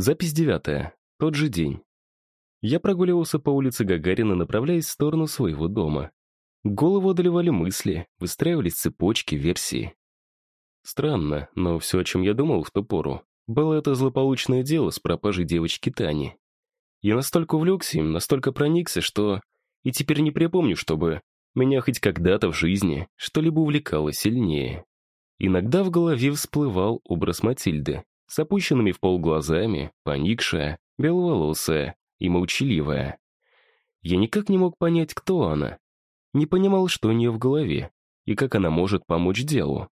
Запись девятая. Тот же день. Я прогуливался по улице Гагарина, направляясь в сторону своего дома. Голову одолевали мысли, выстраивались цепочки, версии. Странно, но все, о чем я думал в ту пору, было это злополучное дело с пропажей девочки Тани. Я настолько увлекся им, настолько проникся, что... И теперь не припомню, чтобы меня хоть когда-то в жизни что-либо увлекало сильнее. Иногда в голове всплывал образ Матильды, с опущенными в пол глазами, поникшая, беловолосая и молчаливая. Я никак не мог понять, кто она. Не понимал, что у нее в голове, и как она может помочь делу.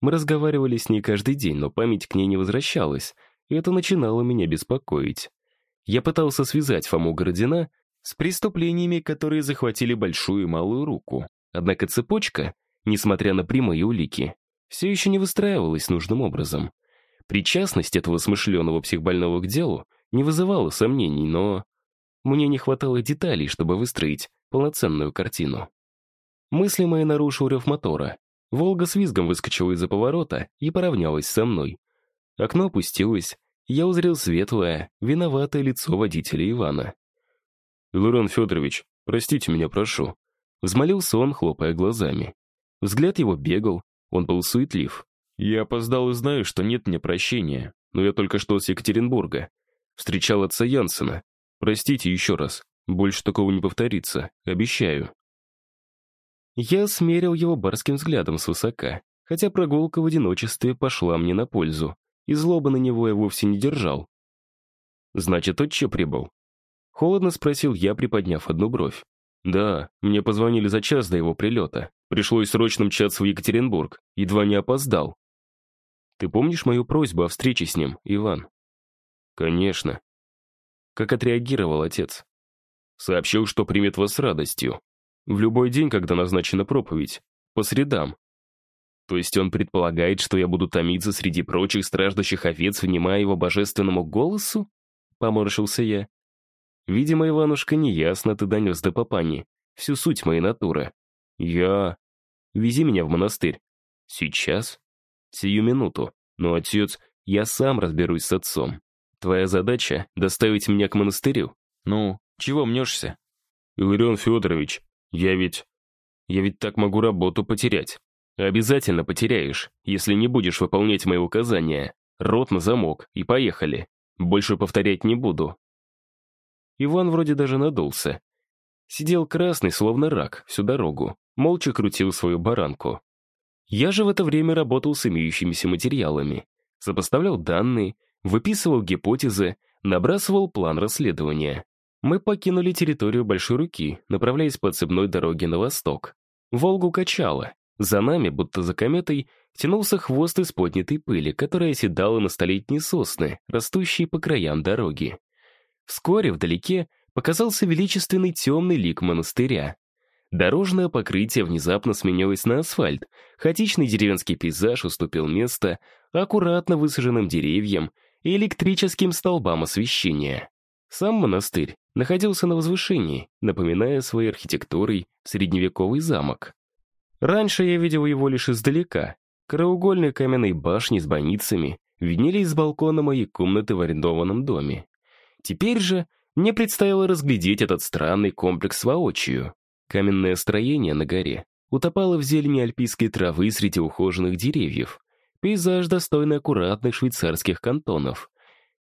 Мы разговаривали с ней каждый день, но память к ней не возвращалась, и это начинало меня беспокоить. Я пытался связать Фому Городина с преступлениями, которые захватили большую и малую руку. Однако цепочка, несмотря на прямые улики, все еще не выстраивалась нужным образом. Причастность этого смышленого психбольного к делу не вызывала сомнений, но мне не хватало деталей, чтобы выстроить полноценную картину. Мысли мои нарушил рев мотора. «Волга» с визгом выскочила из-за поворота и поравнялась со мной. Окно опустилось, я узрел светлое, виноватое лицо водителя Ивана. «Илуран Федорович, простите меня, прошу», — взмолился он, хлопая глазами. Взгляд его бегал, он был суетлив. «Я опоздал и знаю, что нет мне прощения, но я только что с Екатеринбурга. Встречал отца Янсена. Простите еще раз, больше такого не повторится, обещаю». Я смерил его барским взглядом свысока, хотя прогулка в одиночестве пошла мне на пользу, и злобы на него я вовсе не держал. «Значит, отче прибыл?» Холодно спросил я, приподняв одну бровь. «Да, мне позвонили за час до его прилета. Пришлось срочно мчаться в Екатеринбург. Едва не опоздал». «Ты помнишь мою просьбу о встрече с ним, Иван?» «Конечно». Как отреагировал отец? Сообщил, что примет вас с радостью. В любой день, когда назначена проповедь. По средам. То есть он предполагает, что я буду томиться среди прочих страждущих овец, внимая его божественному голосу? Поморщился я. Видимо, Иванушка, неясно ты донес до папани. Всю суть моей натуры. Я... Вези меня в монастырь. Сейчас? Сию минуту. Но, отец, я сам разберусь с отцом. Твоя задача — доставить меня к монастырю. Ну, чего мнешься? Иларион Федорович, я ведь... Я ведь так могу работу потерять. Обязательно потеряешь, если не будешь выполнять мои указания. Рот на замок, и поехали. Больше повторять не буду. Иван вроде даже надулся. Сидел красный, словно рак, всю дорогу. Молча крутил свою баранку. Я же в это время работал с имеющимися материалами. Сопоставлял данные, выписывал гипотезы, набрасывал план расследования. Мы покинули территорию Большой Руки, направляясь по цепной дороге на восток. Волгу качало. За нами, будто за кометой, тянулся хвост из поднятой пыли, которая оседала на столетние сосны, растущие по краям дороги. Вскоре вдалеке показался величественный темный лик монастыря. Дорожное покрытие внезапно сменилось на асфальт, хаотичный деревенский пейзаж уступил место аккуратно высаженным деревьям и электрическим столбам освещения. Сам монастырь находился на возвышении, напоминая своей архитектурой средневековый замок. Раньше я видел его лишь издалека. Краеугольные каменные башни с бойницами виднелись с балкона моей комнаты в арендованном доме. Теперь же мне предстояло разглядеть этот странный комплекс воочию. Каменное строение на горе утопало в зелени альпийской травы среди ухоженных деревьев. Пейзаж, достойный аккуратных швейцарских кантонов.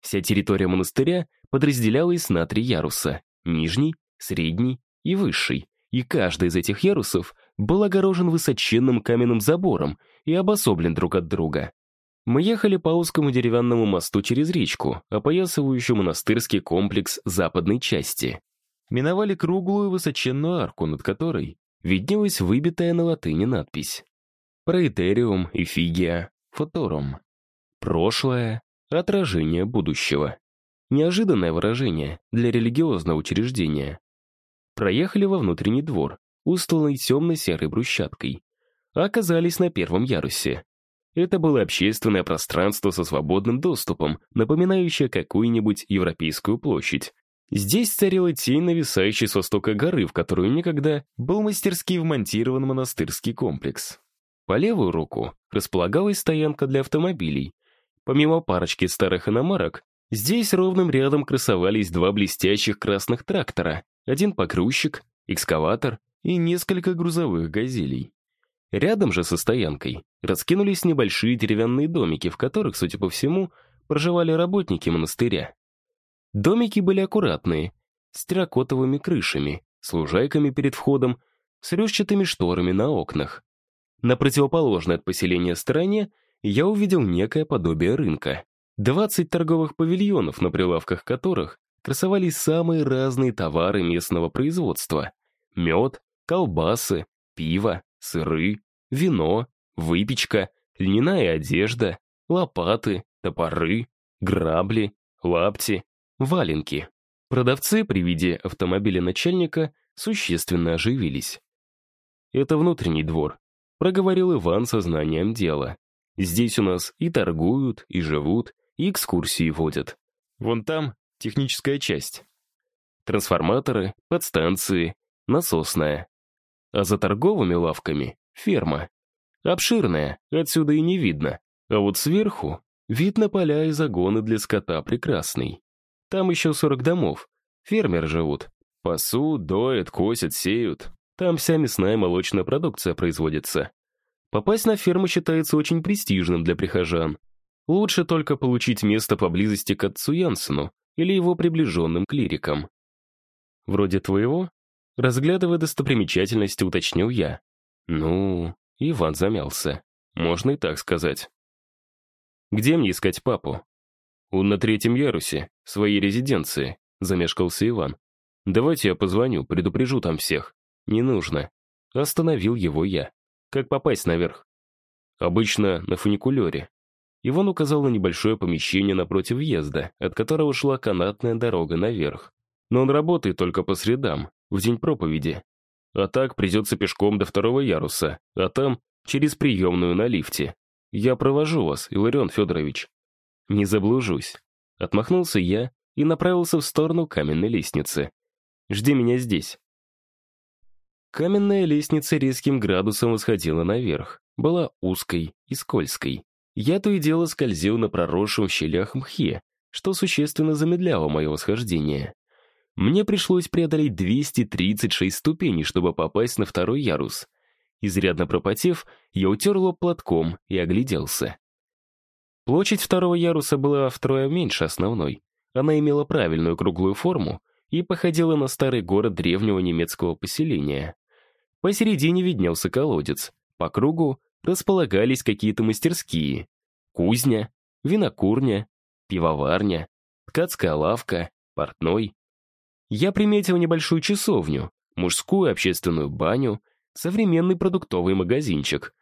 Вся территория монастыря подразделялась на три яруса — нижний, средний и высший. И каждый из этих ярусов был огорожен высоченным каменным забором и обособлен друг от друга. Мы ехали по узкому деревянному мосту через речку, опоясывающую монастырский комплекс западной части. Миновали круглую высоченную арку, над которой виднелась выбитая на латыни надпись. Проэтериум, эфигия, фоторум. Прошлое — отражение будущего. Неожиданное выражение для религиозного учреждения. Проехали во внутренний двор, устланный темно-серой брусчаткой. Оказались на первом ярусе. Это было общественное пространство со свободным доступом, напоминающее какую-нибудь европейскую площадь. Здесь царила тень, нависающей с востока горы, в которую никогда был мастерски вмонтирован монастырский комплекс. По левую руку располагалась стоянка для автомобилей. Помимо парочки старых иномарок, Здесь ровным рядом красовались два блестящих красных трактора, один погрузчик, экскаватор и несколько грузовых газелей. Рядом же со стоянкой раскинулись небольшие деревянные домики, в которых, судя по всему, проживали работники монастыря. Домики были аккуратные, с терракотовыми крышами, с лужайками перед входом, с рюшчатыми шторами на окнах. На противоположной от поселения стороне я увидел некое подобие рынка. 20 торговых павильонов, на прилавках которых красовались самые разные товары местного производства. Мед, колбасы, пиво, сыры, вино, выпечка, льняная одежда, лопаты, топоры, грабли, лапти, валенки. Продавцы при виде автомобиля начальника существенно оживились. «Это внутренний двор», — проговорил Иван со знанием дела. «Здесь у нас и торгуют, и живут, и экскурсии водят. Вон там техническая часть. Трансформаторы, подстанции, насосная. А за торговыми лавками — ферма. Обширная, отсюда и не видно. А вот сверху вид на поля и загоны для скота прекрасный. Там еще 40 домов. Фермеры живут. Пасут, доят, косят, сеют. Там вся мясная молочная продукция производится. Попасть на ферму считается очень престижным для прихожан. Лучше только получить место поблизости к отцу Янсену или его приближенным клирикам. Вроде твоего? Разглядывая достопримечательности, уточнил я. Ну, Иван замялся. Можно и так сказать. Где мне искать папу? Он на третьем ярусе, своей резиденции, замешкался Иван. Давайте я позвоню, предупрежу там всех. Не нужно. Остановил его я. Как попасть наверх? Обычно на фуникулере. Иван указал на небольшое помещение напротив въезда, от которого шла канатная дорога наверх. Но он работает только по средам, в день проповеди. А так придется пешком до второго яруса, а там через приемную на лифте. Я провожу вас, Иларион Федорович. Не заблужусь. Отмахнулся я и направился в сторону каменной лестницы. Жди меня здесь. Каменная лестница резким градусом восходила наверх, была узкой и скользкой. Я то и дело скользил на проросшем в щелях мхе, что существенно замедляло мое восхождение. Мне пришлось преодолеть 236 ступеней, чтобы попасть на второй ярус. Изрядно пропотев, я утер лоб платком и огляделся. Площадь второго яруса была втрое меньше основной. Она имела правильную круглую форму и походила на старый город древнего немецкого поселения. Посередине виднелся колодец. По кругу располагались какие-то мастерские. Кузня, винокурня, пивоварня, ткацкая лавка, портной. Я приметил небольшую часовню, мужскую общественную баню, современный продуктовый магазинчик.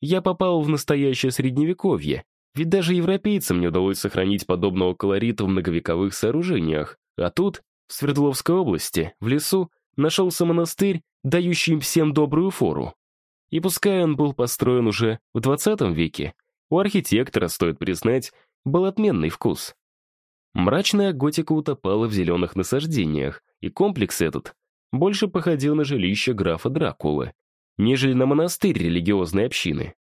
Я попал в настоящее средневековье, ведь даже европейцам не удалось сохранить подобного колорита в многовековых сооружениях. А тут, в Свердловской области, в лесу, нашелся монастырь, дающий им всем добрую фору. И пускай он был построен уже в 20 веке, у архитектора, стоит признать, был отменный вкус. Мрачная готика утопала в зеленых насаждениях, и комплекс этот больше походил на жилище графа Дракулы, нежели на монастырь религиозной общины.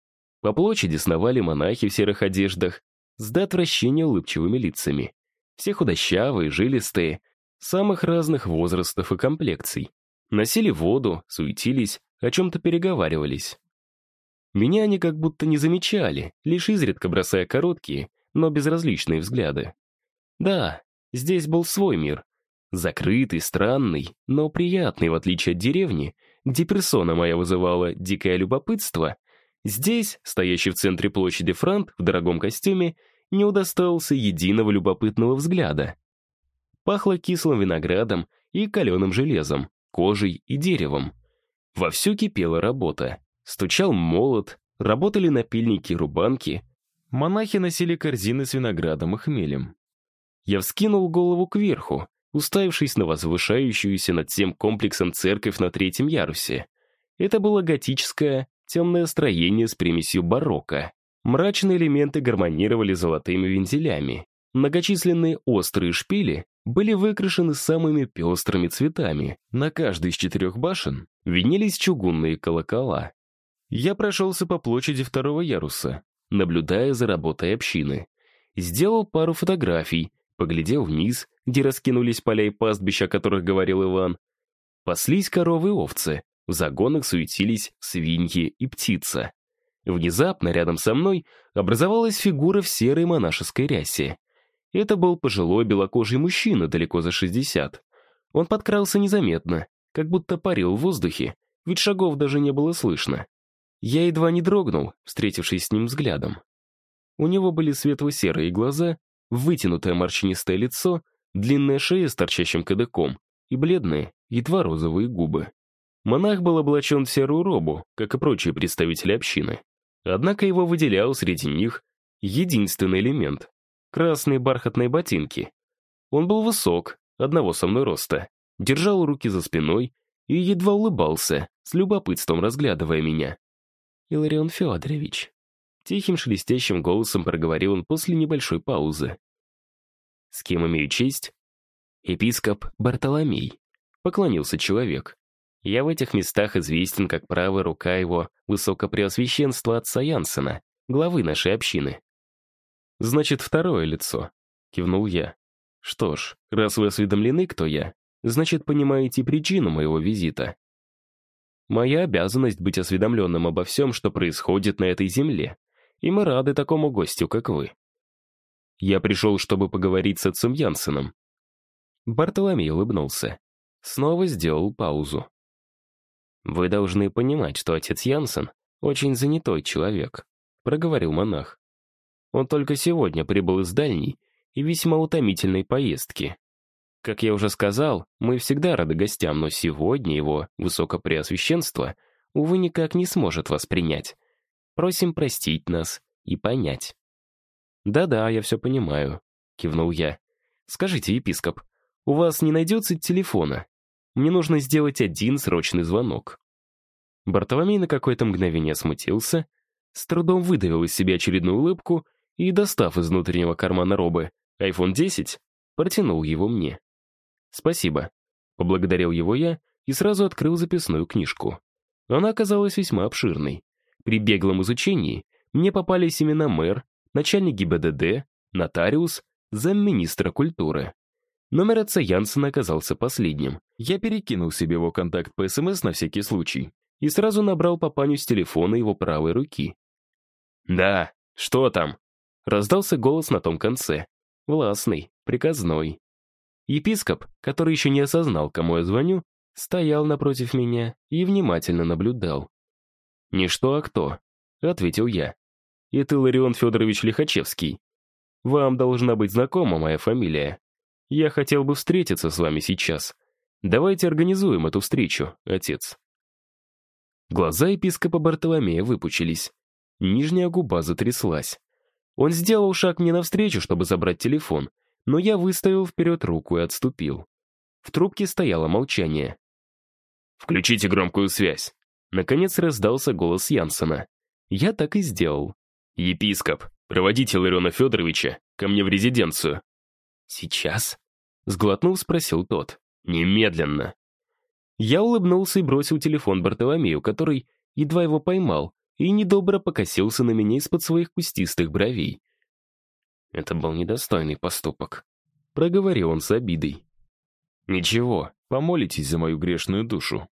По площади сновали монахи в серых одеждах с до отвращения улыбчивыми лицами. Все худощавые, жилистые, самых разных возрастов и комплекций. Носили воду, суетились, о чем-то переговаривались. Меня они как будто не замечали, лишь изредка бросая короткие, но безразличные взгляды. Да, здесь был свой мир. Закрытый, странный, но приятный, в отличие от деревни, где персона моя вызывала дикое любопытство. Здесь, стоящий в центре площади Франт в дорогом костюме, не удостоился единого любопытного взгляда. Пахло кислым виноградом и каленым железом, кожей и деревом. Вовсю кипела работа. Стучал молот, работали напильники и рубанки. Монахи носили корзины с виноградом и хмелем. Я вскинул голову кверху, уставившись на возвышающуюся над всем комплексом церковь на третьем ярусе. Это было готическое, темное строение с примесью барокко. Мрачные элементы гармонировали золотыми вензелями. Многочисленные острые шпили были выкрашены самыми пестрыми цветами. На каждой из четырех башен виднелись чугунные колокола. Я прошелся по площади второго яруса, наблюдая за работой общины. Сделал пару фотографий, поглядел вниз, где раскинулись поля и пастбища, о которых говорил Иван. Паслись коровы и овцы, в загонах суетились свиньи и птица. Внезапно рядом со мной образовалась фигура в серой монашеской рясе. Это был пожилой белокожий мужчина далеко за 60. Он подкрался незаметно, как будто парил в воздухе, ведь шагов даже не было слышно. Я едва не дрогнул, встретившись с ним взглядом. У него были светло-серые глаза, вытянутое морщинистое лицо, длинная шея с торчащим кадыком и бледные, едва розовые губы. Монах был облачен в серую робу, как и прочие представители общины. Однако его выделял среди них единственный элемент — красные бархатные ботинки. Он был высок, одного со мной роста, держал руки за спиной и едва улыбался, с любопытством разглядывая меня. «Иларион Федорович», — тихим шелестящим голосом проговорил он после небольшой паузы. «С кем имею честь?» «Епископ Бартоломей», — поклонился человек. Я в этих местах известен как правая рука его высокопреосвященства отца Янсена, главы нашей общины. «Значит, второе лицо», — кивнул я. «Что ж, раз вы осведомлены, кто я, значит, понимаете причину моего визита. Моя обязанность быть осведомленным обо всем, что происходит на этой земле, и мы рады такому гостю, как вы. Я пришел, чтобы поговорить с отцом Янсеном». Бартоломей улыбнулся. Снова сделал паузу. «Вы должны понимать, что отец Янсен очень занятой человек», — проговорил монах. «Он только сегодня прибыл из дальней и весьма утомительной поездки. Как я уже сказал, мы всегда рады гостям, но сегодня его высокопреосвященство, увы, никак не сможет вас принять. Просим простить нас и понять». «Да-да, я все понимаю», — кивнул я. «Скажите, епископ, у вас не найдется телефона? Мне нужно сделать один срочный звонок». Бартоломей на какое-то мгновение смутился, с трудом выдавил из себя очередную улыбку и, достав из внутреннего кармана робы iPhone 10, протянул его мне. «Спасибо», — поблагодарил его я и сразу открыл записную книжку. Она оказалась весьма обширной. При беглом изучении мне попались имена мэр, начальник ГИБДД, нотариус, замминистра культуры. Номер отца Янсена оказался последним. Я перекинул себе его контакт по СМС на всякий случай и сразу набрал папаню с телефона его правой руки. «Да, что там?» Раздался голос на том конце. Властный, приказной. Епископ, который еще не осознал, кому я звоню, стоял напротив меня и внимательно наблюдал. «Не что, а кто?» — ответил я. «Это Ларион Федорович Лихачевский. Вам должна быть знакома моя фамилия. Я хотел бы встретиться с вами сейчас. Давайте организуем эту встречу, отец». Глаза епископа Бартоломея выпучились. Нижняя губа затряслась. Он сделал шаг мне навстречу, чтобы забрать телефон, но я выставил вперед руку и отступил. В трубке стояло молчание. «Включите громкую связь». Наконец раздался голос Янсена. Я так и сделал. «Епископ, проводите Лариона Федоровича ко мне в резиденцию». «Сейчас?» Сглотнув, спросил тот. «Немедленно». Я улыбнулся и бросил телефон Бартоломею, который едва его поймал, и недобро покосился на меня из-под своих кустистых бровей. Это был недостойный поступок. Проговорил он с обидой. «Ничего, помолитесь за мою грешную душу».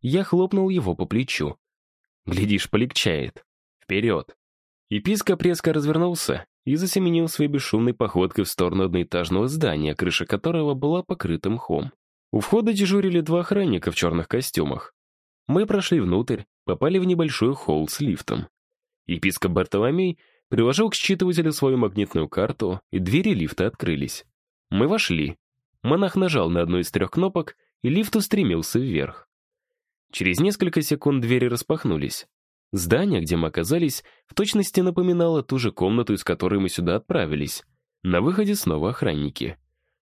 Я хлопнул его по плечу. Глядишь, полегчает. Вперед. Епископ резко развернулся и засеменил своей бесшумной походкой в сторону одноэтажного здания, крыша которого была покрыта мхом. У входа дежурили два охранника в черных костюмах. Мы прошли внутрь, попали в небольшой холл с лифтом. Епископ Бартоломей приложил к считывателю свою магнитную карту, и двери лифта открылись. Мы вошли. Монах нажал на одну из трех кнопок, и лифт устремился вверх. Через несколько секунд двери распахнулись. Здание, где мы оказались, в точности напоминало ту же комнату, из которой мы сюда отправились. На выходе снова охранники.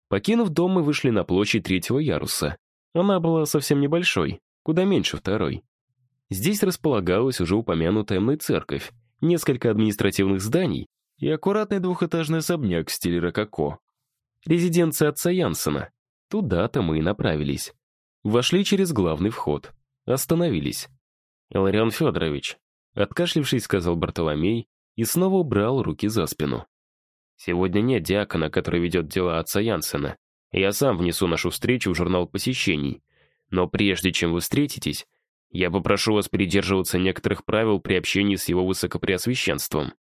Покинув дом, мы вышли на площадь третьего яруса. Она была совсем небольшой, куда меньше второй. Здесь располагалась уже упомянутая мной церковь, несколько административных зданий и аккуратный двухэтажный особняк в стиле рококо. Резиденция отца Янсена. Туда-то мы и направились. Вошли через главный вход. Остановились. «Иларион Федорович», — откашлившись, сказал Бартоломей и снова убрал руки за спину. Сегодня нет диакона, который ведет дела отца Янсена. Я сам внесу нашу встречу в журнал посещений. Но прежде чем вы встретитесь, я попрошу вас придерживаться некоторых правил при общении с его высокопреосвященством».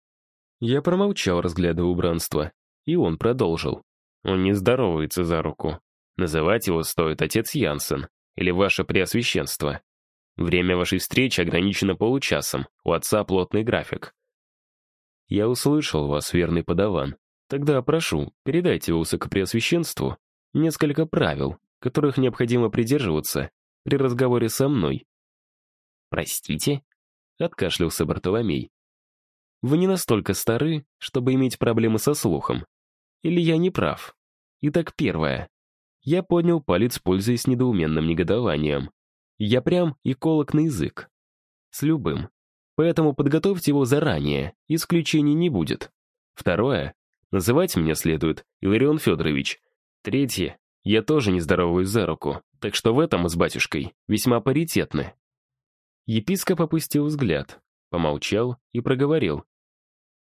Я промолчал, разглядывая убранство, и он продолжил. Он не здоровается за руку. Называть его стоит отец Янсен или ваше преосвященство. Время вашей встречи ограничено получасом, у отца плотный график. Я услышал вас, верный подаван. Тогда прошу, передайте высокопреосвященству несколько правил, которых необходимо придерживаться при разговоре со мной. «Простите?» — откашлялся Бартоломей. «Вы не настолько стары, чтобы иметь проблемы со слухом. Или я не прав? Итак, первое. Я поднял палец, пользуясь недоуменным негодованием. Я прям и колок на язык. С любым. Поэтому подготовьте его заранее, исключений не будет. Второе. Называть меня следует Иларион Федорович. Третье. Я тоже не здороваюсь за руку, так что в этом с батюшкой весьма паритетны. Епископ опустил взгляд, помолчал и проговорил.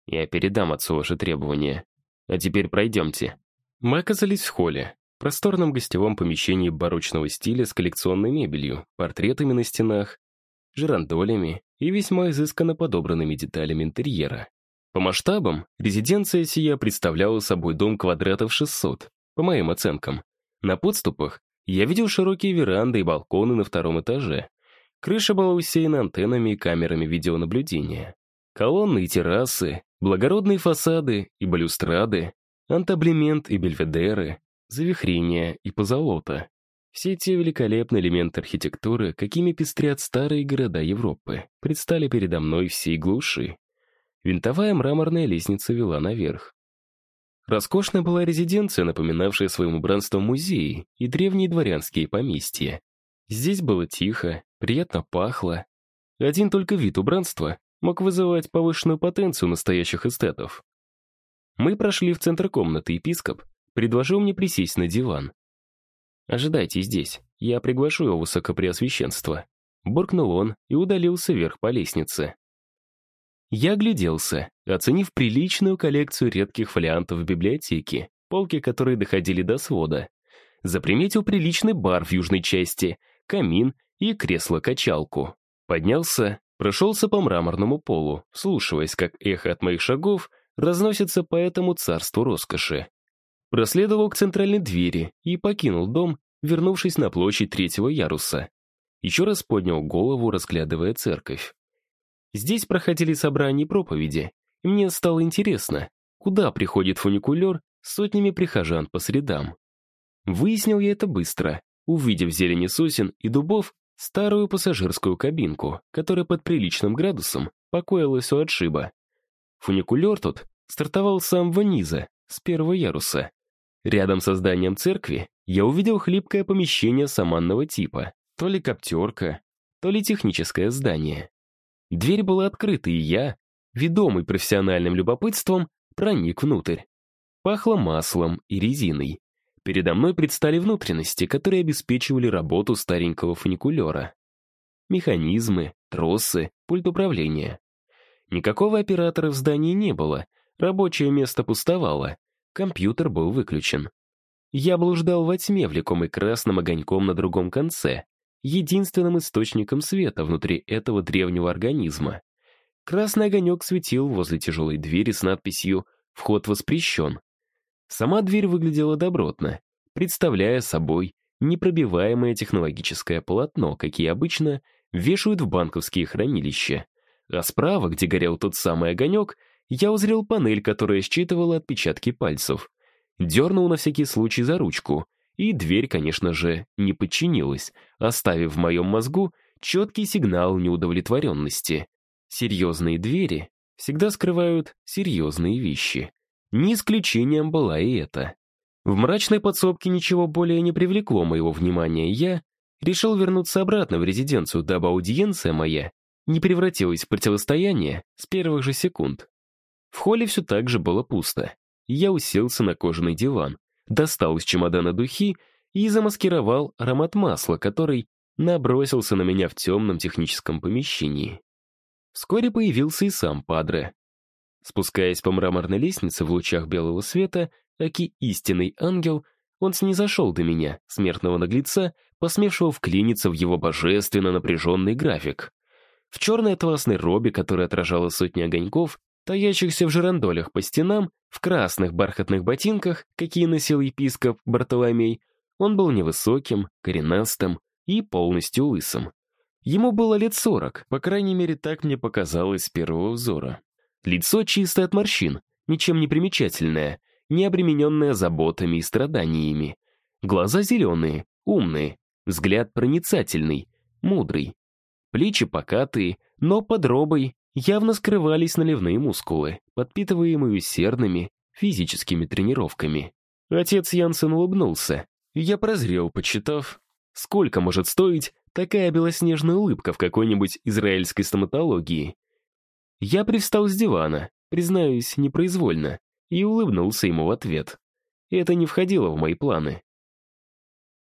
«Я передам отцу ваши требования. А теперь пройдемте». Мы оказались в холле, просторном гостевом помещении барочного стиля с коллекционной мебелью, портретами на стенах, жирандолями и весьма изысканно подобранными деталями интерьера. По масштабам, резиденция сия представляла собой дом квадратов 600, по моим оценкам. На подступах я видел широкие веранды и балконы на втором этаже. Крыша была усеяна антеннами и камерами видеонаблюдения. Колонны и террасы, благородные фасады и балюстрады, антаблемент и бельведеры, завихрения и позолота. Все те великолепные элементы архитектуры, какими пестрят старые города Европы, предстали передо мной всей глуши. Винтовая мраморная лестница вела наверх. Роскошная была резиденция, напоминавшая своим убранством музеи и древние дворянские поместья. Здесь было тихо, приятно пахло. Один только вид убранства мог вызывать повышенную потенцию настоящих эстетов. Мы прошли в центр комнаты, епископ предложил мне присесть на диван. «Ожидайте здесь, я приглашу его высокопреосвященство», буркнул он и удалился вверх по лестнице. Я огляделся, оценив приличную коллекцию редких фолиантов в библиотеке, полки которой доходили до свода. Заприметил приличный бар в южной части, камин и кресло-качалку. Поднялся, прошелся по мраморному полу, слушаясь, как эхо от моих шагов разносится по этому царству роскоши. Проследовал к центральной двери и покинул дом, вернувшись на площадь третьего яруса. Еще раз поднял голову, разглядывая церковь. Здесь проходили собрания и проповеди, и мне стало интересно, куда приходит фуникулер с сотнями прихожан по средам. Выяснил я это быстро, увидев зелени сосен и дубов старую пассажирскую кабинку, которая под приличным градусом покоилась у отшиба. Фуникулер тут стартовал с самого низа, с первого яруса. Рядом со зданием церкви я увидел хлипкое помещение саманного типа, то ли коптерка, то ли техническое здание. Дверь была открыта, и я, ведомый профессиональным любопытством, проник внутрь. Пахло маслом и резиной. Передо мной предстали внутренности, которые обеспечивали работу старенького фуникулера. Механизмы, тросы, пульт управления. Никакого оператора в здании не было, рабочее место пустовало, компьютер был выключен. Я блуждал во тьме, влекомый красным огоньком на другом конце единственным источником света внутри этого древнего организма. Красный огонек светил возле тяжелой двери с надписью «Вход воспрещен». Сама дверь выглядела добротно, представляя собой непробиваемое технологическое полотно, какие обычно вешают в банковские хранилища. А справа, где горел тот самый огонек, я узрел панель, которая считывала отпечатки пальцев. Дернул на всякий случай за ручку — и дверь, конечно же, не подчинилась, оставив в моем мозгу четкий сигнал неудовлетворенности. Серьезные двери всегда скрывают серьезные вещи. Не исключением была и эта. В мрачной подсобке ничего более не привлекло моего внимания, я решил вернуться обратно в резиденцию, дабы аудиенция моя не превратилась в противостояние с первых же секунд. В холле все так же было пусто. Я уселся на кожаный диван, достал из чемодана духи и замаскировал аромат масла, который набросился на меня в темном техническом помещении. Вскоре появился и сам Падре. Спускаясь по мраморной лестнице в лучах белого света, аки истинный ангел, он снизошел до меня, смертного наглеца, посмевшего вклиниться в его божественно напряженный график. В черной атласной робе, которая отражала сотни огоньков, таящихся в жерандолях по стенам, в красных бархатных ботинках, какие носил епископ Бартоломей, он был невысоким, коренастым и полностью лысым. Ему было лет сорок, по крайней мере, так мне показалось с первого взора. Лицо чистое от морщин, ничем не примечательное, не обремененное заботами и страданиями. Глаза зеленые, умные, взгляд проницательный, мудрый. Плечи покатые, но под робой явно скрывались наливные мускулы, подпитываемые усердными физическими тренировками. Отец Янсен улыбнулся, я прозрел, почитав, сколько может стоить такая белоснежная улыбка в какой-нибудь израильской стоматологии. Я привстал с дивана, признаюсь, непроизвольно, и улыбнулся ему в ответ. Это не входило в мои планы.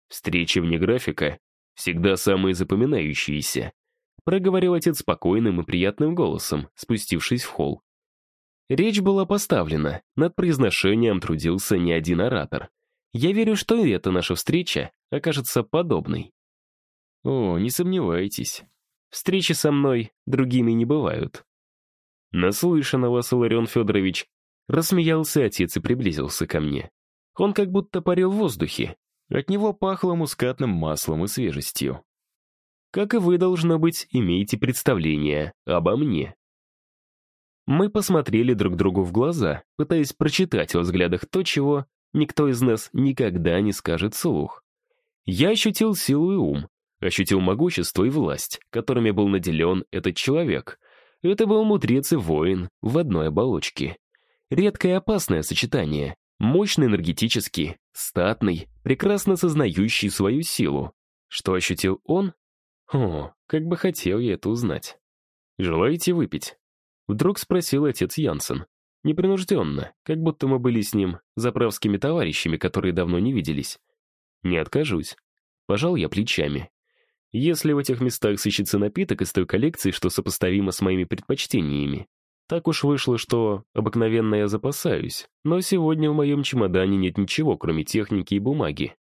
Встречи вне графика всегда самые запоминающиеся, проговорил отец спокойным и приятным голосом, спустившись в холл. Речь была поставлена, над произношением трудился не один оратор. Я верю, что и эта наша встреча окажется подобной. О, не сомневайтесь. Встречи со мной другими не бывают. Наслышан вас, Иларион Федорович. Рассмеялся отец и приблизился ко мне. Он как будто парил в воздухе. От него пахло мускатным маслом и свежестью. Как и вы, должно быть, имеете представление обо мне. Мы посмотрели друг другу в глаза, пытаясь прочитать во взглядах то, чего никто из нас никогда не скажет вслух. Я ощутил силу и ум, ощутил могущество и власть, которыми был наделен этот человек. Это был мудрец и воин в одной оболочке. Редкое опасное сочетание. Мощный энергетический, статный, прекрасно сознающий свою силу. Что ощутил он? О, как бы хотел я это узнать. «Желаете выпить?» Вдруг спросил отец Янсен. Непринужденно, как будто мы были с ним заправскими товарищами, которые давно не виделись. Не откажусь. Пожал я плечами. Если в этих местах сыщется напиток из той коллекции, что сопоставимо с моими предпочтениями. Так уж вышло, что обыкновенно я запасаюсь, но сегодня в моем чемодане нет ничего, кроме техники и бумаги.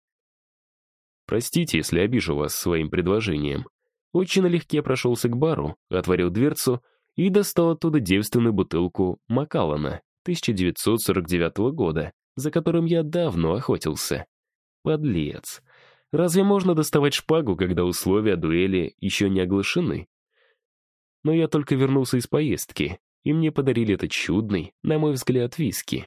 Простите, если обижу вас своим предложением. Очень налегке прошелся к бару, отворил дверцу и достал оттуда девственную бутылку Макалана 1949 года, за которым я давно охотился. Подлец. Разве можно доставать шпагу, когда условия дуэли еще не оглашены? Но я только вернулся из поездки, и мне подарили этот чудный, на мой взгляд, виски.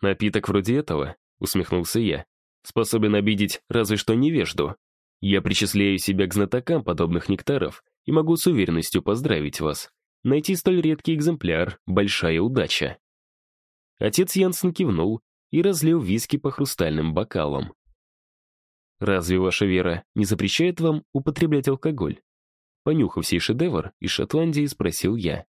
Напиток вроде этого, усмехнулся я, способен обидеть разве что невежду. Я причисляю себя к знатокам подобных нектаров и могу с уверенностью поздравить вас. Найти столь редкий экземпляр — большая удача. Отец Янсен кивнул и разлил виски по хрустальным бокалам. «Разве ваша вера не запрещает вам употреблять алкоголь?» Понюхав сей шедевр, из Шотландии спросил я.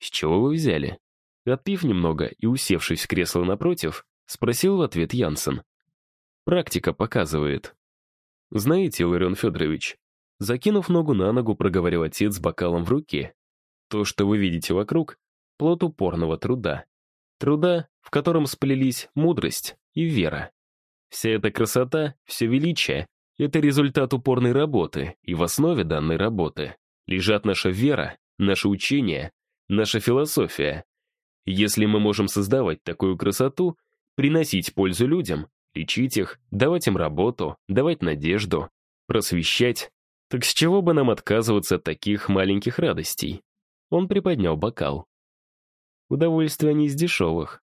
«С чего вы взяли?» Отпив немного и усевшись в кресло напротив, спросил в ответ Янсен. «Практика показывает». «Знаете, Ларион Федорович, закинув ногу на ногу, проговорил отец с бокалом в руке, то, что вы видите вокруг, плод упорного труда. Труда, в котором сплелись мудрость и вера. Вся эта красота, все величие — это результат упорной работы, и в основе данной работы лежат наша вера, наше учение, наша философия. Если мы можем создавать такую красоту, приносить пользу людям, лечить их, давать им работу, давать надежду, просвещать, так с чего бы нам отказываться от таких маленьких радостей? Он приподнял бокал. Удовольствие не из дешевых.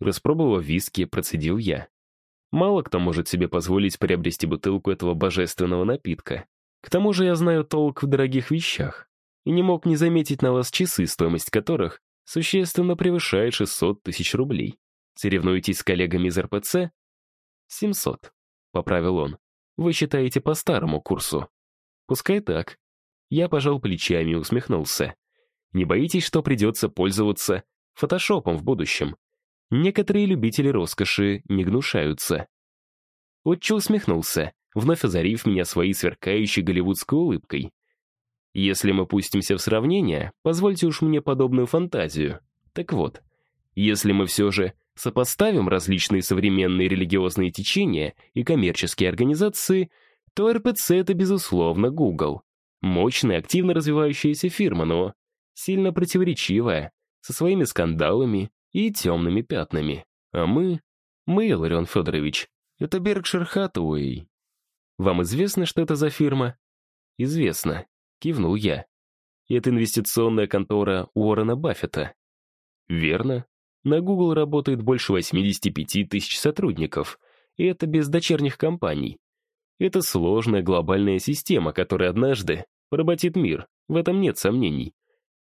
Распробовав виски, процедил я. Мало кто может себе позволить приобрести бутылку этого божественного напитка. К тому же я знаю толк в дорогих вещах и не мог не заметить на вас часы, стоимость которых существенно превышает 600 тысяч рублей. Соревнуетесь с коллегами из РПЦ? 700, поправил он. Вы считаете по старому курсу. Пускай так. Я пожал плечами и усмехнулся. Не боитесь, что придется пользоваться фотошопом в будущем? Некоторые любители роскоши не гнушаются. Отчу усмехнулся, вновь озарив меня своей сверкающей голливудской улыбкой. Если мы пустимся в сравнение, позвольте уж мне подобную фантазию. Так вот, Если мы все же сопоставим различные современные религиозные течения и коммерческие организации, то РПЦ — это, безусловно, Google. Мощная, активно развивающаяся фирма, но сильно противоречивая, со своими скандалами и темными пятнами. А мы... Мы, Иларион Федорович, это Беркшир Хаттуэй. Вам известно, что это за фирма? Известно. Кивнул я. Это инвестиционная контора Уоррена Баффета. Верно. На Google работает больше 85 тысяч сотрудников, и это без дочерних компаний. Это сложная глобальная система, которая однажды поработит мир, в этом нет сомнений.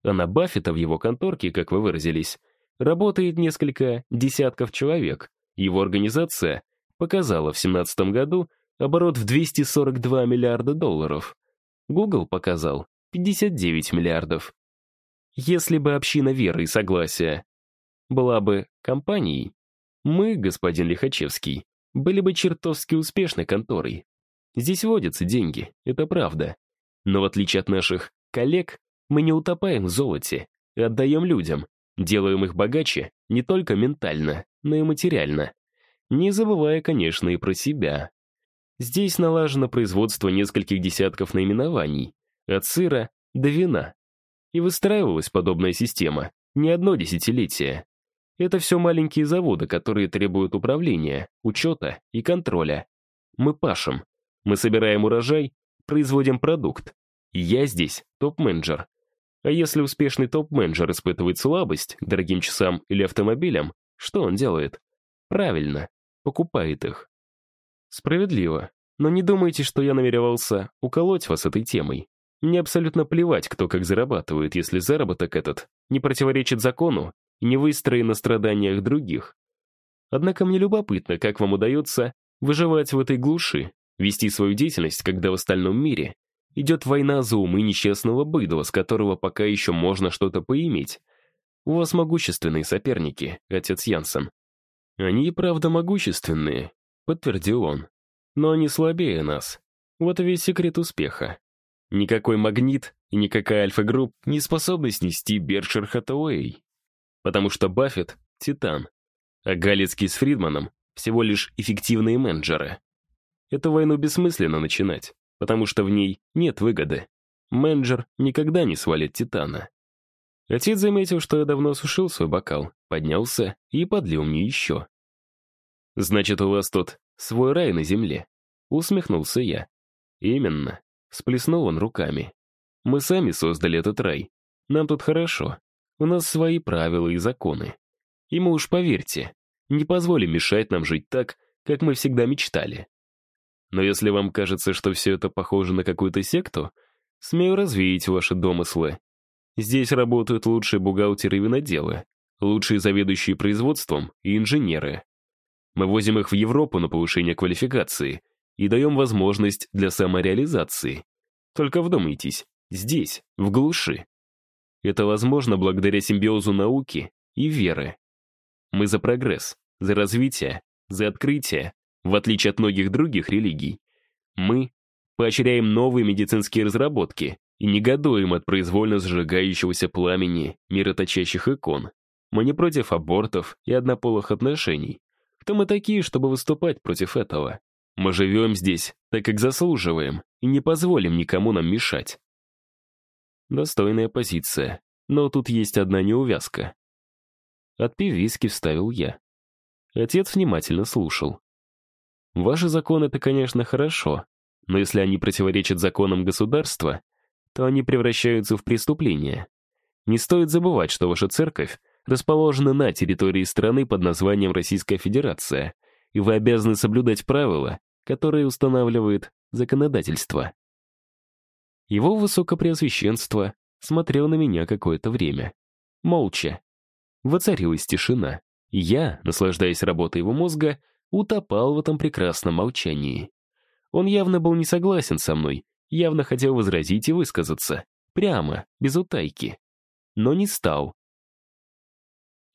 А на Баффета в его конторке, как вы выразились, работает несколько десятков человек. Его организация показала в 2017 году оборот в 242 миллиарда долларов. Google показал 59 миллиардов. Если бы община веры и согласия была бы компанией, мы, господин Лихачевский, были бы чертовски успешной конторой. Здесь водятся деньги, это правда. Но в отличие от наших коллег, мы не утопаем в золоте и отдаем людям, делаем их богаче не только ментально, но и материально. Не забывая, конечно, и про себя. Здесь налажено производство нескольких десятков наименований, от сыра до вина. И выстраивалась подобная система не одно десятилетие. Это все маленькие заводы, которые требуют управления, учета и контроля. Мы пашем, мы собираем урожай, производим продукт. Я здесь топ-менеджер. А если успешный топ-менеджер испытывает слабость к дорогим часам или автомобилям, что он делает? Правильно, покупает их. Справедливо. Но не думайте, что я намеревался уколоть вас этой темой. Мне абсолютно плевать, кто как зарабатывает, если заработок этот не противоречит закону не выстроен на страданиях других. Однако мне любопытно, как вам удается выживать в этой глуши, вести свою деятельность, когда в остальном мире идет война за умы несчастного быдла, с которого пока еще можно что-то поиметь. У вас могущественные соперники, отец Янсен. Они и правда могущественные, подтвердил он. Но они слабее нас. Вот и весь секрет успеха. Никакой магнит и никакая альфа-групп не способны снести Беркшир Хаттауэй. Потому что Баффет — титан, а Галицкий с Фридманом — всего лишь эффективные менеджеры. Эту войну бессмысленно начинать, потому что в ней нет выгоды. Менеджер никогда не свалит Титана. Отец заметил, что я давно осушил свой бокал, поднялся и подлил мне еще. «Значит, у вас тут свой рай на земле?» Усмехнулся я. «Именно». Сплеснул он руками. «Мы сами создали этот рай. Нам тут хорошо. У нас свои правила и законы. И мы уж поверьте, не позволим мешать нам жить так, как мы всегда мечтали. Но если вам кажется, что все это похоже на какую-то секту, смею развеять ваши домыслы. Здесь работают лучшие бухгалтеры и виноделы, лучшие заведующие производством и инженеры. Мы возим их в Европу на повышение квалификации и даем возможность для самореализации. Только вдумайтесь, здесь, в глуши. Это возможно благодаря симбиозу науки и веры. Мы за прогресс, за развитие, за открытие, в отличие от многих других религий. Мы поощряем новые медицинские разработки и негодуем от произвольно зажигающегося пламени мироточащих икон. Мы не против абортов и однополых отношений. Кто мы такие, чтобы выступать против этого? Мы живем здесь, так как заслуживаем, и не позволим никому нам мешать. Достойная позиция, но тут есть одна неувязка. Отпив виски, вставил я. Отец внимательно слушал. Ваши законы — это, конечно, хорошо, но если они противоречат законам государства, то они превращаются в преступление. Не стоит забывать, что ваша церковь расположена на территории страны под названием Российская Федерация, и вы обязаны соблюдать правила, которые устанавливает законодательство. Его высокопреосвященство смотрел на меня какое-то время. Молча. Воцарилась тишина. Я, наслаждаясь работой его мозга, утопал в этом прекрасном молчании. Он явно был не согласен со мной, явно хотел возразить и высказаться. Прямо, без утайки. Но не стал.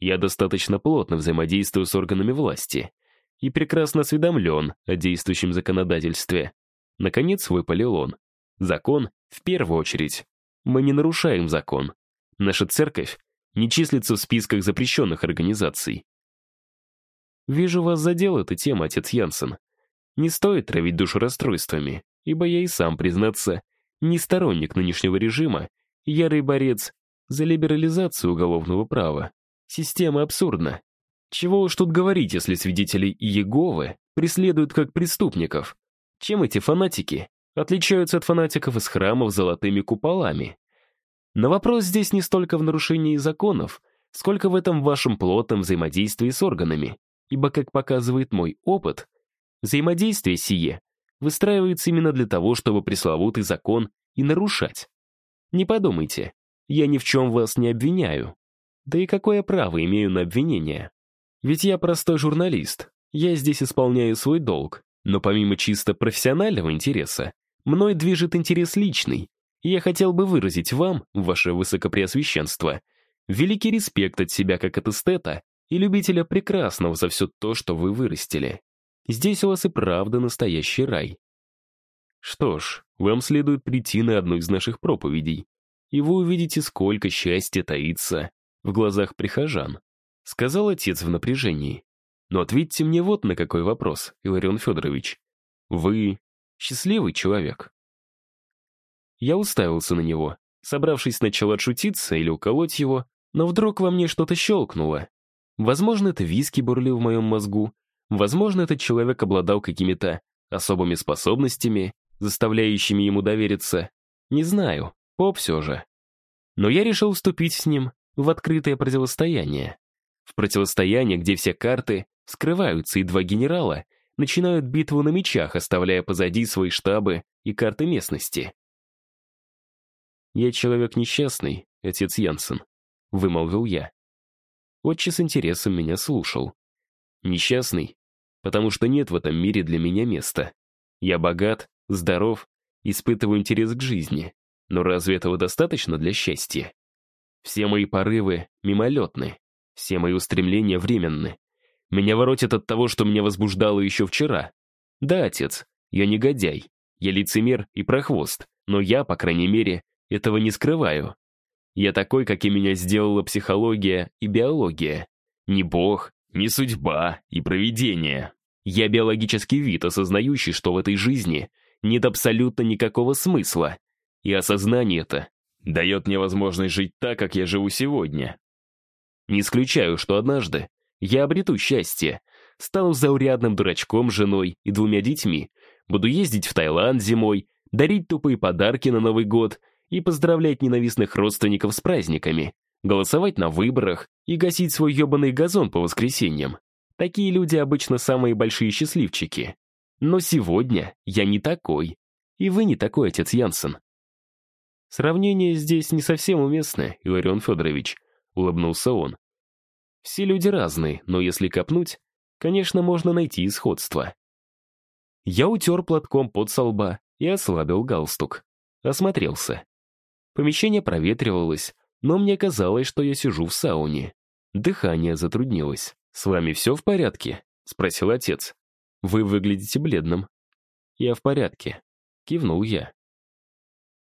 Я достаточно плотно взаимодействую с органами власти и прекрасно осведомлен о действующем законодательстве. Наконец выпалил он. Закон в первую очередь. Мы не нарушаем закон. Наша церковь не числится в списках запрещенных организаций. Вижу, вас задела эта тема, отец Янсен. Не стоит травить душу расстройствами, ибо я и сам, признаться, не сторонник нынешнего режима, ярый борец за либерализацию уголовного права. Система абсурдна. Чего уж тут говорить, если свидетелей Иеговы преследуют как преступников? Чем эти фанатики отличаются от фанатиков из храмов золотыми куполами? Но вопрос здесь не столько в нарушении законов, сколько в этом вашем плотном взаимодействии с органами, ибо, как показывает мой опыт, взаимодействие сие выстраивается именно для того, чтобы пресловутый закон и нарушать. Не подумайте, я ни в чем вас не обвиняю. Да и какое право имею на обвинение? Ведь я простой журналист, я здесь исполняю свой долг, но помимо чисто профессионального интереса, мной движет интерес личный, я хотел бы выразить вам, ваше высокопреосвященство, великий респект от себя как от эстета и любителя прекрасного за все то, что вы вырастили. Здесь у вас и правда настоящий рай. Что ж, вам следует прийти на одну из наших проповедей, и вы увидите, сколько счастья таится в глазах прихожан», — сказал отец в напряжении. «Но ответьте мне вот на какой вопрос, Иларион Федорович. Вы счастливый человек?» Я уставился на него, собравшись сначала отшутиться или уколоть его, но вдруг во мне что-то щелкнуло. Возможно, это виски бурлил в моем мозгу, возможно, этот человек обладал какими-то особыми способностями, заставляющими ему довериться. Не знаю, поп все же. Но я решил вступить с ним в открытое противостояние. В противостояние, где все карты скрываются, и два генерала начинают битву на мечах, оставляя позади свои штабы и карты местности. «Я человек несчастный, отец Янсен», — вымолвил я. Отче с интересом меня слушал. «Несчастный, потому что нет в этом мире для меня места. Я богат, здоров, испытываю интерес к жизни. Но разве этого достаточно для счастья? Все мои порывы мимолетны, все мои устремления временны. Меня воротит от того, что меня возбуждало еще вчера. Да, отец, я негодяй, я лицемер и прохвост, но я, по крайней мере, этого не скрываю. Я такой, каким меня сделала психология и биология. Не бог, не судьба и провидение. Я биологический вид, осознающий, что в этой жизни нет абсолютно никакого смысла. И осознание это дает мне возможность жить так, как я живу сегодня. Не исключаю, что однажды я обрету счастье, стану заурядным дурачком женой и двумя детьми, буду ездить в Таиланд зимой, дарить тупые подарки на Новый год и поздравлять ненавистных родственников с праздниками, голосовать на выборах и гасить свой ебаный газон по воскресеньям. Такие люди обычно самые большие счастливчики. Но сегодня я не такой. И вы не такой, отец Янсен. Сравнение здесь не совсем уместное, Иларион Федорович, улыбнулся он. Все люди разные, но если копнуть, конечно, можно найти сходство. Я утер платком под со лба и ослабил галстук. Осмотрелся. Помещение проветривалось, но мне казалось, что я сижу в сауне. Дыхание затруднилось. «С вами все в порядке?» — спросил отец. «Вы выглядите бледным». «Я в порядке», — кивнул я.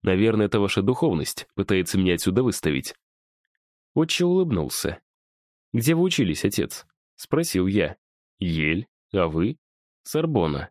«Наверное, это ваша духовность пытается меня отсюда выставить». Отче улыбнулся. «Где вы учились, отец?» — спросил я. «Ель, а вы?» «Сорбона».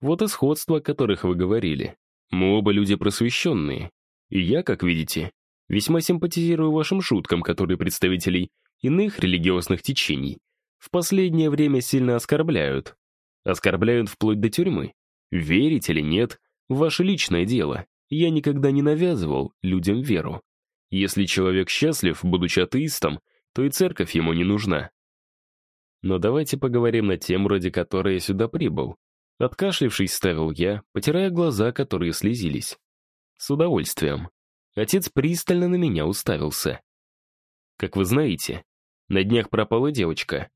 «Вот и сходства, о которых вы говорили. Мы оба люди просвещенные. И я, как видите, весьма симпатизирую вашим шуткам, которые представителей иных религиозных течений в последнее время сильно оскорбляют. Оскорбляют вплоть до тюрьмы. Верить или нет, ваше личное дело. Я никогда не навязывал людям веру. Если человек счастлив, будучи атеистом, то и церковь ему не нужна. Но давайте поговорим на тему, ради которой я сюда прибыл. Откашлившись, ставил я, потирая глаза, которые слезились. С удовольствием. Отец пристально на меня уставился. Как вы знаете, на днях пропала девочка.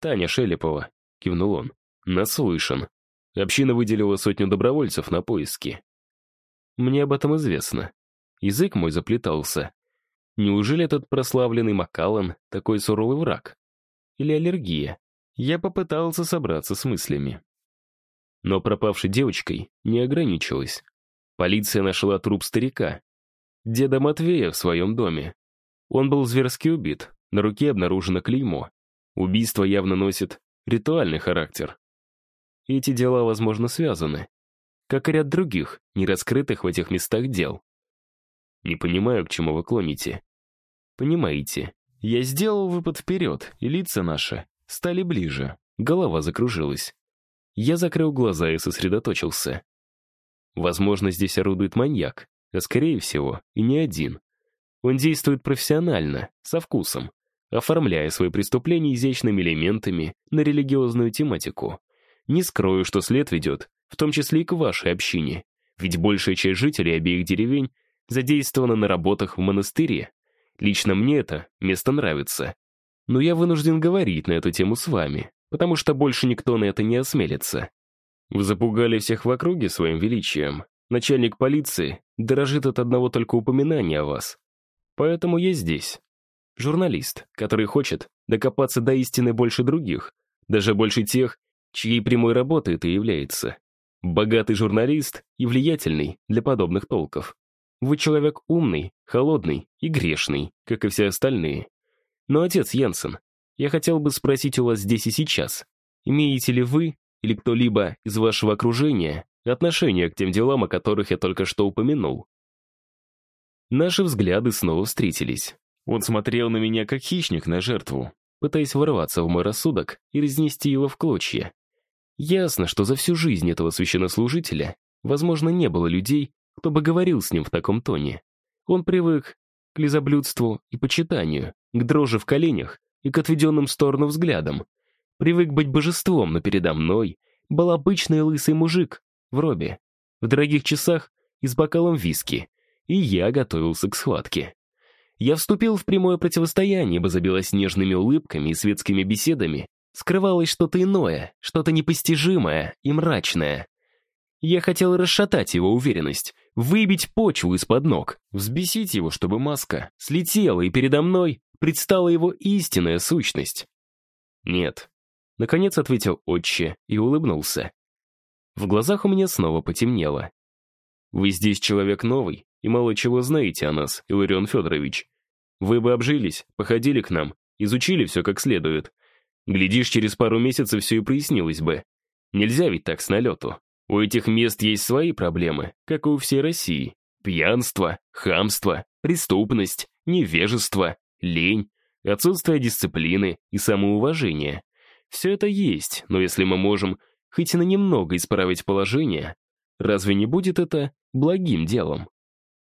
Таня Шелепова, кивнул он. Наслышан. Община выделила сотню добровольцев на поиски. Мне об этом известно. Язык мой заплетался. Неужели этот прославленный Макалан такой суровый враг? Или аллергия? Я попытался собраться с мыслями. Но пропавшей девочкой не ограничилась. Полиция нашла труп старика, деда Матвея в своем доме. Он был зверски убит, на руке обнаружено клеймо. Убийство явно носит ритуальный характер. Эти дела, возможно, связаны, как и ряд других, не раскрытых в этих местах дел. Не понимаю, к чему вы клоните. Понимаете, я сделал выпад вперед, и лица наши стали ближе. Голова закружилась. Я закрыл глаза и сосредоточился. Возможно, здесь орудует маньяк, а скорее всего, и не один. Он действует профессионально, со вкусом, оформляя свои преступления изящными элементами на религиозную тематику. Не скрою, что след ведет, в том числе и к вашей общине, ведь большая часть жителей обеих деревень задействована на работах в монастыре. Лично мне это место нравится. Но я вынужден говорить на эту тему с вами, потому что больше никто на это не осмелится. Вы запугали всех в округе своим величием. Начальник полиции дорожит от одного только упоминания о вас. Поэтому я здесь. Журналист, который хочет докопаться до истины больше других, даже больше тех, чьей прямой работой это является. Богатый журналист и влиятельный для подобных толков. Вы человек умный, холодный и грешный, как и все остальные. Но, отец Янсен, я хотел бы спросить у вас здесь и сейчас, имеете ли вы или кто-либо из вашего окружения отношение к тем делам, о которых я только что упомянул? Наши взгляды снова встретились. Он смотрел на меня как хищник на жертву, пытаясь ворваться в мой рассудок и разнести его в клочья. Ясно, что за всю жизнь этого священнослужителя, возможно, не было людей, кто бы говорил с ним в таком тоне. Он привык к лизоблюдству и почитанию, к дрожи в коленях и к отведенным в сторону взглядам. Привык быть божеством, но передо мной был обычный лысый мужик в робе, в дорогих часах и с бокалом виски, и я готовился к схватке. Я вступил в прямое противостояние, ибо за белоснежными улыбками и светскими беседами скрывалось что-то иное, что-то непостижимое и мрачное. Я хотел расшатать его уверенность, выбить почву из-под ног, взбесить его, чтобы маска слетела, и передо мной предстала его истинная сущность. «Нет», — наконец ответил отче и улыбнулся. В глазах у меня снова потемнело. «Вы здесь человек новый и мало чего знаете о нас, Иларион Федорович. Вы бы обжились, походили к нам, изучили все как следует. Глядишь, через пару месяцев все и прояснилось бы. Нельзя ведь так с налету. У этих мест есть свои проблемы, как и у всей России. Пьянство, хамство, преступность, невежество, лень, отсутствие дисциплины и самоуважения. Все это есть, но если мы можем хоть на немного исправить положение, разве не будет это благим делом?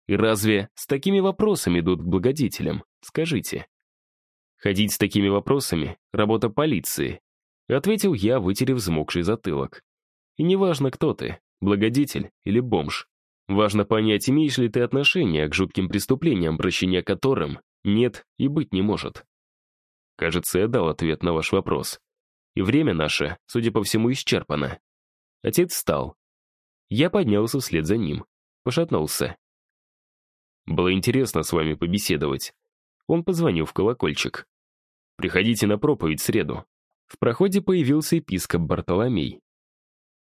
И разве с такими вопросами идут к благодетелям? Скажите. Ходить с такими вопросами — работа полиции, ответил я, вытерев взмокший затылок. И неважно, кто ты, благодетель или бомж. Важно понять, имеешь ли ты отношение к жутким преступлениям, прощения которым нет и быть не может. Кажется, я дал ответ на ваш вопрос. И время наше, судя по всему, исчерпано. Отец встал. Я поднялся вслед за ним. Пошатнулся. Было интересно с вами побеседовать. Он позвонил в колокольчик. Приходите на проповедь в среду. В проходе появился епископ Бартоломей.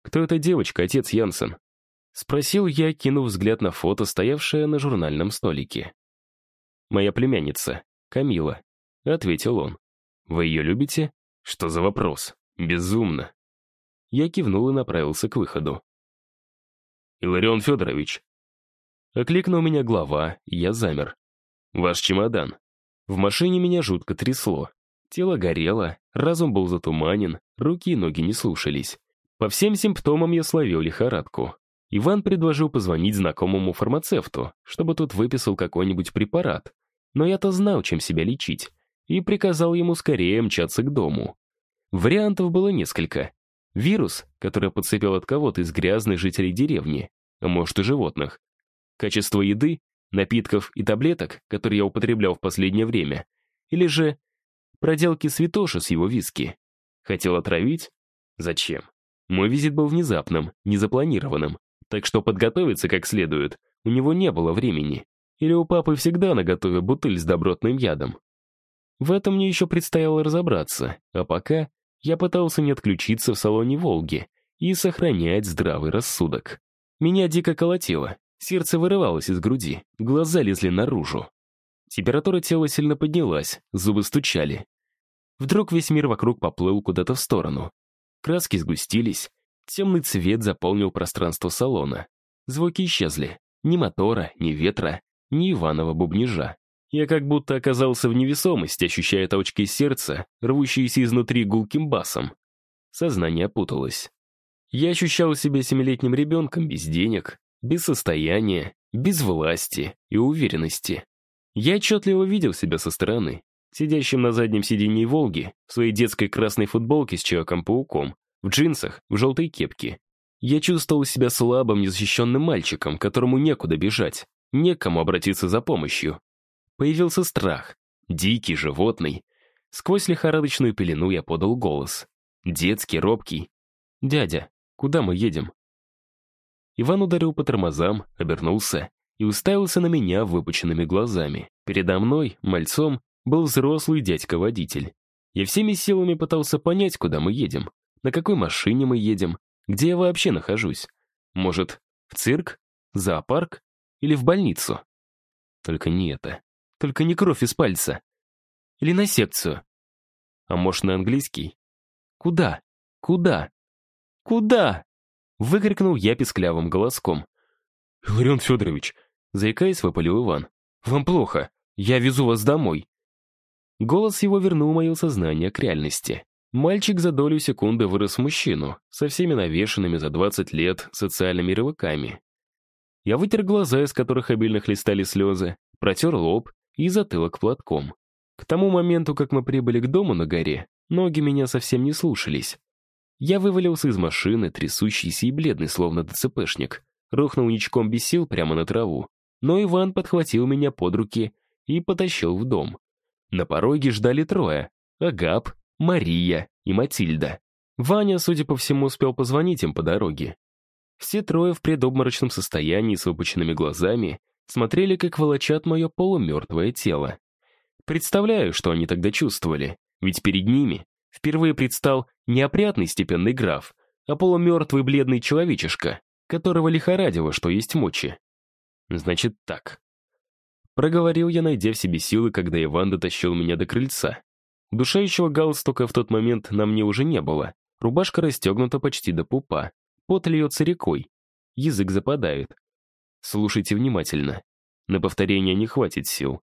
«Кто эта девочка, отец Янсен?» Спросил я, кинув взгляд на фото, стоявшее на журнальном столике. «Моя племянница, Камила», — ответил он. «Вы ее любите?» «Что за вопрос? Безумно». Я кивнул и направился к выходу. «Иларион Федорович». Окликнул меня глава, и я замер. «Ваш чемодан». В машине меня жутко трясло. Тело горело, разум был затуманен, руки и ноги не слушались. По всем симптомам я словил лихорадку. Иван предложил позвонить знакомому фармацевту, чтобы тот выписал какой-нибудь препарат. Но я-то знал, чем себя лечить, и приказал ему скорее мчаться к дому. Вариантов было несколько. Вирус, который подцепил от кого-то из грязных жителей деревни, а может и животных. Качество еды, напитков и таблеток, которые я употреблял в последнее время. Или же проделки святоши с его виски. Хотел отравить? Зачем? Мой визит был внезапным, незапланированным, так что подготовиться как следует у него не было времени. Или у папы всегда наготове бутыль с добротным ядом. В этом мне еще предстояло разобраться, а пока я пытался не отключиться в салоне «Волги» и сохранять здравый рассудок. Меня дико колотило, сердце вырывалось из груди, глаза лезли наружу. Температура тела сильно поднялась, зубы стучали. Вдруг весь мир вокруг поплыл куда-то в сторону. Краски сгустились, темный цвет заполнил пространство салона. Звуки исчезли. Ни мотора, ни ветра, ни Иванова бубнижа. Я как будто оказался в невесомости, ощущая толчки сердца, рвущиеся изнутри гулким басом. Сознание опуталось. Я ощущал себя семилетним ребенком без денег, без состояния, без власти и уверенности. Я отчетливо видел себя со стороны, сидящим на заднем сиденье «Волги» в своей детской красной футболке с Человеком-пауком, в джинсах, в желтой кепке. Я чувствовал себя слабым, незащищенным мальчиком, которому некуда бежать, некому обратиться за помощью. Появился страх, дикий, животный. Сквозь лихорадочную пелену я подал голос. Детский, робкий. «Дядя, куда мы едем?» Иван ударил по тормозам, обернулся и уставился на меня выпученными глазами. Передо мной, мальцом, был взрослый дядька-водитель. Я всеми силами пытался понять, куда мы едем, на какой машине мы едем, где я вообще нахожусь. Может, в цирк, зоопарк или в больницу? Только не это. Только не кровь из пальца. Или на секцию. А может, на английский? Куда? Куда? Куда? Выкрикнул я писклявым голоском. «Иларион Федорович, Заикаясь, выпалил Иван. «Вам плохо. Я везу вас домой». Голос его вернул мое сознание к реальности. Мальчик за долю секунды вырос в мужчину, со всеми навешенными за 20 лет социальными рывками. Я вытер глаза, из которых обильно хлестали слезы, протер лоб и затылок платком. К тому моменту, как мы прибыли к дому на горе, ноги меня совсем не слушались. Я вывалился из машины, трясущийся и бледный, словно ДЦПшник, рухнул ничком без сил прямо на траву но Иван подхватил меня под руки и потащил в дом. На пороге ждали трое — Агап, Мария и Матильда. Ваня, судя по всему, успел позвонить им по дороге. Все трое в предобморочном состоянии с выпученными глазами смотрели, как волочат мое полумертвое тело. Представляю, что они тогда чувствовали, ведь перед ними впервые предстал не опрятный степенный граф, а полумертвый бледный человечишка, которого лихорадило, что есть мочи. Значит так. Проговорил я, найдя в себе силы, когда Иван дотащил меня до крыльца. Душающего галстука в тот момент на мне уже не было. Рубашка расстегнута почти до пупа. Пот льется рекой. Язык западает. Слушайте внимательно. На повторение не хватит сил.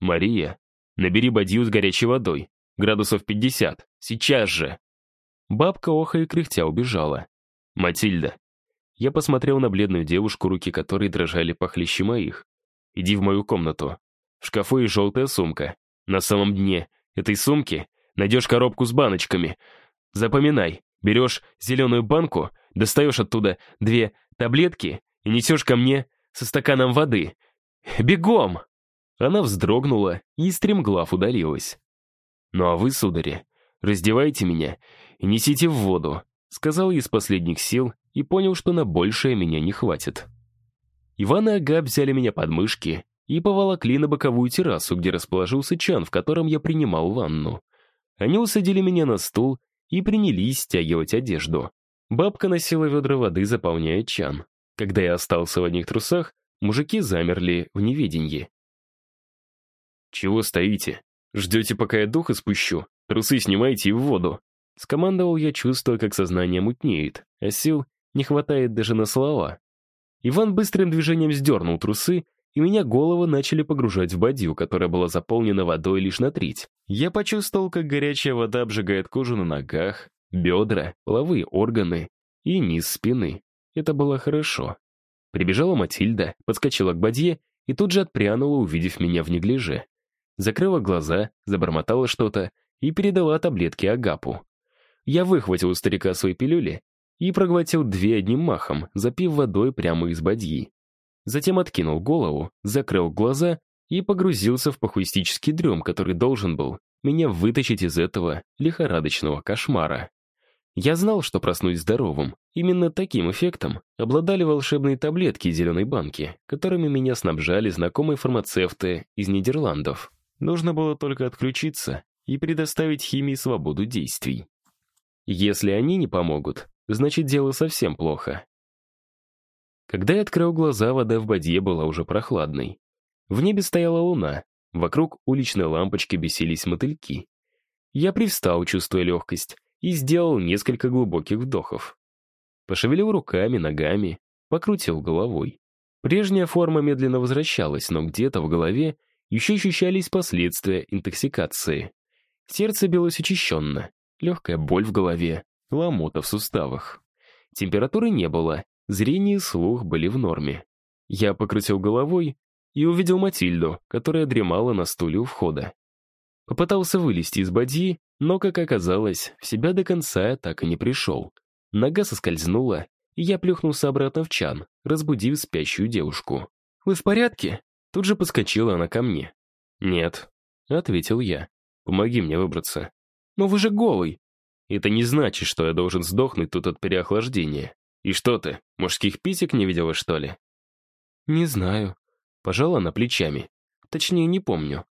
Мария, набери бадью с горячей водой. Градусов 50. Сейчас же. Бабка оха и кряхтя убежала. Матильда, я посмотрел на бледную девушку, руки которой дрожали похлеще моих. «Иди в мою комнату. В шкафу есть желтая сумка. На самом дне этой сумки найдешь коробку с баночками. Запоминай, берешь зеленую банку, достаешь оттуда две таблетки и несешь ко мне со стаканом воды. Бегом!» Она вздрогнула и стремглав удалилась. «Ну а вы, судари, раздевайте меня и несите в воду», сказал из последних сил и понял, что на большее меня не хватит. Иван и Агап взяли меня под мышки и поволокли на боковую террасу, где расположился чан, в котором я принимал ванну. Они усадили меня на стул и принялись стягивать одежду. Бабка носила ведра воды, заполняя чан. Когда я остался в одних трусах, мужики замерли в неведении. «Чего стоите? Ждете, пока я дух испущу? Трусы снимайте и в воду!» Скомандовал я, чувствуя, как сознание мутнеет, а сил не хватает даже на слова. Иван быстрым движением сдернул трусы, и меня голову начали погружать в бадью, которая была заполнена водой лишь на треть. Я почувствовал, как горячая вода обжигает кожу на ногах, бедра, половые органы и низ спины. Это было хорошо. Прибежала Матильда, подскочила к бадье и тут же отпрянула, увидев меня в неглиже. Закрыла глаза, забормотала что-то и передала таблетки Агапу. Я выхватил у старика свои пилюли и проглотил две одним махом, запив водой прямо из бадьи. Затем откинул голову, закрыл глаза и погрузился в похуистический дрем, который должен был меня вытащить из этого лихорадочного кошмара. Я знал, что проснусь здоровым. Именно таким эффектом обладали волшебные таблетки зеленой банки, которыми меня снабжали знакомые фармацевты из Нидерландов. Нужно было только отключиться и предоставить химии свободу действий. Если они не помогут, значит, дело совсем плохо. Когда я открыл глаза, вода в бадье была уже прохладной. В небе стояла луна, Вокруг уличной лампочки бесились мотыльки. Я привстал, чувствуя легкость, и сделал несколько глубоких вдохов. Пошевелил руками, ногами, покрутил головой. Прежняя форма медленно возвращалась, но где-то в голове еще ощущались последствия интоксикации. Сердце билось учащенно, легкая боль в голове, ломота в суставах. Температуры не было, зрение и слух были в норме. Я покрутил головой и увидел Матильду, которая дремала на стуле у входа. Попытался вылезти из бадьи, но, как оказалось, в себя до конца так и не пришел. Нога соскользнула, и я плюхнулся обратно в чан, разбудив спящую девушку. «Вы в порядке?» Тут же подскочила она ко мне. «Нет», — ответил я. «Помоги мне выбраться». «Но вы же голый!» «Это не значит, что я должен сдохнуть тут от переохлаждения. И что ты, мужских писек не видела, что ли?» «Не знаю», — пожала она плечами. Точнее, не помню.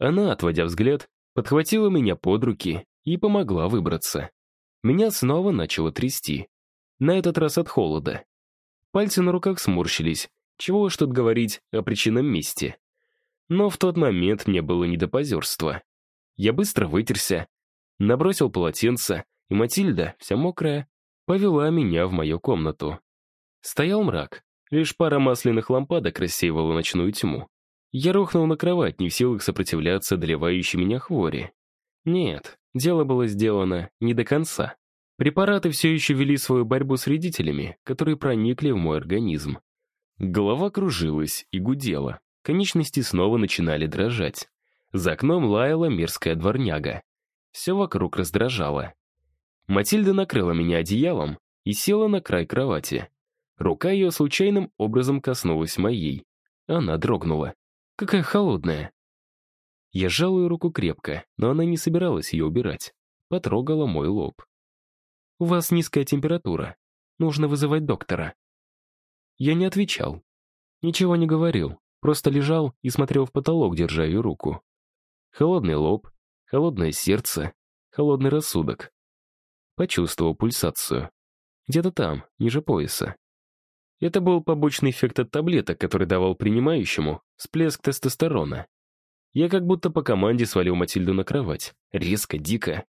Она, отводя взгляд, подхватила меня под руки и помогла выбраться. Меня снова начало трясти. На этот раз от холода. Пальцы на руках сморщились, чего уж тут говорить о причинном месте. Но в тот момент мне было не до позерства. Я быстро вытерся, набросил полотенце, и Матильда, вся мокрая, повела меня в мою комнату. Стоял мрак, лишь пара масляных лампадок рассеивала ночную тьму. Я рухнул на кровать, не в силах сопротивляться доливающей меня хвори. Нет, дело было сделано не до конца. Препараты все еще вели свою борьбу с вредителями, которые проникли в мой организм. Голова кружилась и гудела. Конечности снова начинали дрожать. За окном лаяла мерзкая дворняга. Все вокруг раздражало. Матильда накрыла меня одеялом и села на край кровати. Рука ее случайным образом коснулась моей. Она дрогнула. Какая холодная. Я сжал ее руку крепко, но она не собиралась ее убирать. Потрогала мой лоб. «У вас низкая температура. Нужно вызывать доктора». Я не отвечал. Ничего не говорил, просто лежал и смотрел в потолок, держа ее руку. Холодный лоб, холодное сердце, холодный рассудок. Почувствовал пульсацию. Где-то там, ниже пояса. Это был побочный эффект от таблеток, который давал принимающему всплеск тестостерона. Я как будто по команде свалил Матильду на кровать. Резко, дико.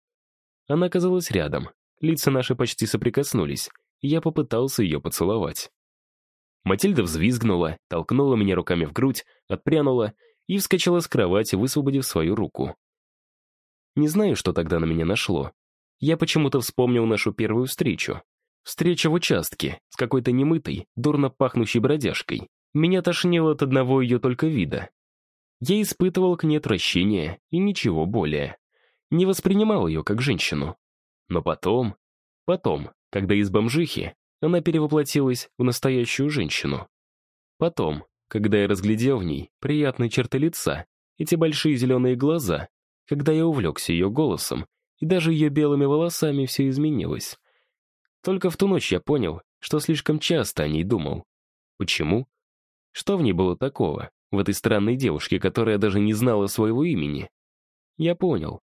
Она оказалась рядом. Лица наши почти соприкоснулись, и я попытался ее поцеловать. Матильда взвизгнула, толкнула меня руками в грудь, отпрянула и вскочила с кровати, высвободив свою руку. Не знаю, что тогда на меня нашло. Я почему-то вспомнил нашу первую встречу. Встреча в участке с какой-то немытой, дурно пахнущей бродяжкой. Меня тошнило от одного ее только вида. Я испытывал к ней отвращение и ничего более. Не воспринимал ее как женщину. Но потом, потом, когда из бомжихи она перевоплотилась в настоящую женщину. Потом, когда я разглядел в ней приятные черты лица, эти большие зеленые глаза, когда я увлекся ее голосом, и даже ее белыми волосами все изменилось. Только в ту ночь я понял, что слишком часто о ней думал. Почему? Что в ней было такого, в этой странной девушке, которая даже не знала своего имени? Я понял.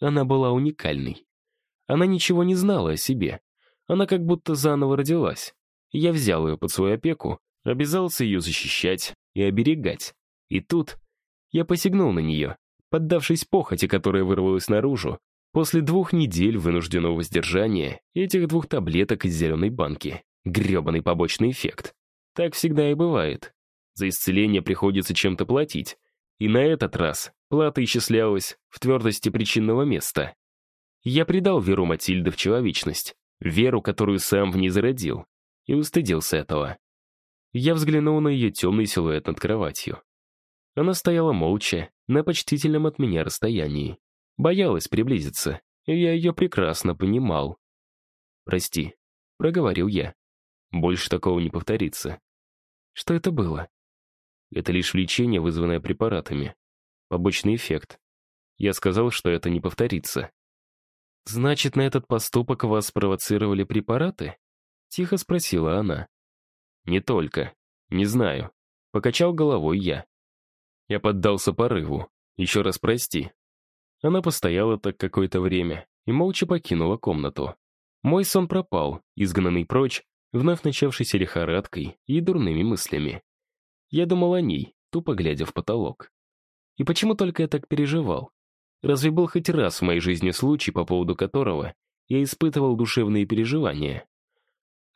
Она была уникальной. Она ничего не знала о себе, она как будто заново родилась. Я взял ее под свою опеку, обязался ее защищать и оберегать. И тут я посягнул на нее, поддавшись похоти, которая вырвалась наружу, после двух недель вынужденного воздержания этих двух таблеток из зеленой банки. Гребаный побочный эффект. Так всегда и бывает. За исцеление приходится чем-то платить. И на этот раз плата исчислялась в твердости причинного места. Я придал веру Матильды в человечность, веру, которую сам в ней зародил, и устыдился этого. Я взглянул на ее темный силуэт над кроватью. Она стояла молча, на почтительном от меня расстоянии. Боялась приблизиться, и я ее прекрасно понимал. «Прости», — проговорил я. «Больше такого не повторится». «Что это было?» «Это лишь влечение, вызванное препаратами. Побочный эффект. Я сказал, что это не повторится». «Значит, на этот поступок вас спровоцировали препараты?» Тихо спросила она. «Не только. Не знаю». Покачал головой я. Я поддался порыву. Еще раз прости. Она постояла так какое-то время и молча покинула комнату. Мой сон пропал, изгнанный прочь, вновь начавшейся лихорадкой и дурными мыслями. Я думал о ней, тупо глядя в потолок. И почему только я так переживал? Разве был хоть раз в моей жизни случай, по поводу которого я испытывал душевные переживания?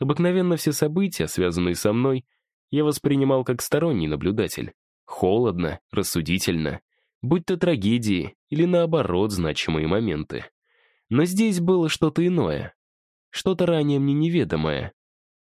Обыкновенно все события, связанные со мной, я воспринимал как сторонний наблюдатель. Холодно, рассудительно, будь то трагедии или, наоборот, значимые моменты. Но здесь было что-то иное, что-то ранее мне неведомое.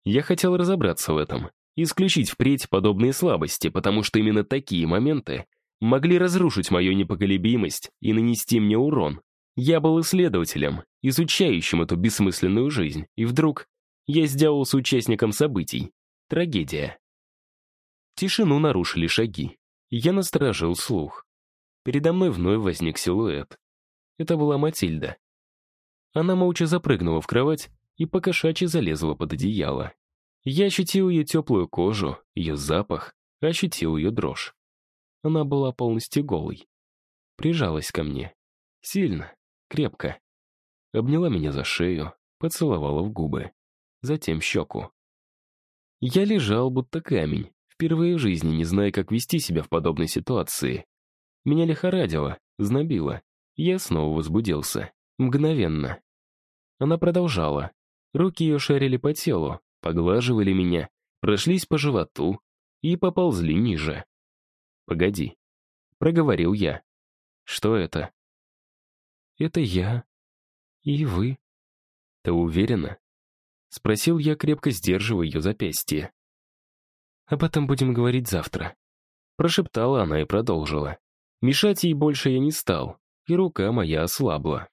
Я хотел разобраться в этом, исключить впредь подобные слабости, потому что именно такие моменты могли разрушить мою непоколебимость и нанести мне урон. Я был исследователем, изучающим эту бессмысленную жизнь, и вдруг я сделался участником событий. Трагедия. Тишину нарушили шаги. Я насторожил слух. Передо мной вновь возник силуэт. Это была Матильда. Она молча запрыгнула в кровать и покошачьи залезла под одеяло. Я ощутил ее теплую кожу, ее запах, ощутил ее дрожь. Она была полностью голой. Прижалась ко мне. Сильно, крепко. Обняла меня за шею, поцеловала в губы. Затем щеку. Я лежал, будто камень, впервые в жизни не зная, как вести себя в подобной ситуации. Меня лихорадило, знобило. Я снова возбудился. Мгновенно. Она продолжала. Руки ее шарили по телу, поглаживали меня, прошлись по животу и поползли ниже. «Погоди», — проговорил я. «Что это?» «Это я. И вы». «Ты уверена?» — спросил я, крепко сдерживая ее запястье. «Об этом будем говорить завтра», — прошептала она и продолжила. Мешать ей больше я не стал, и рука моя ослабла.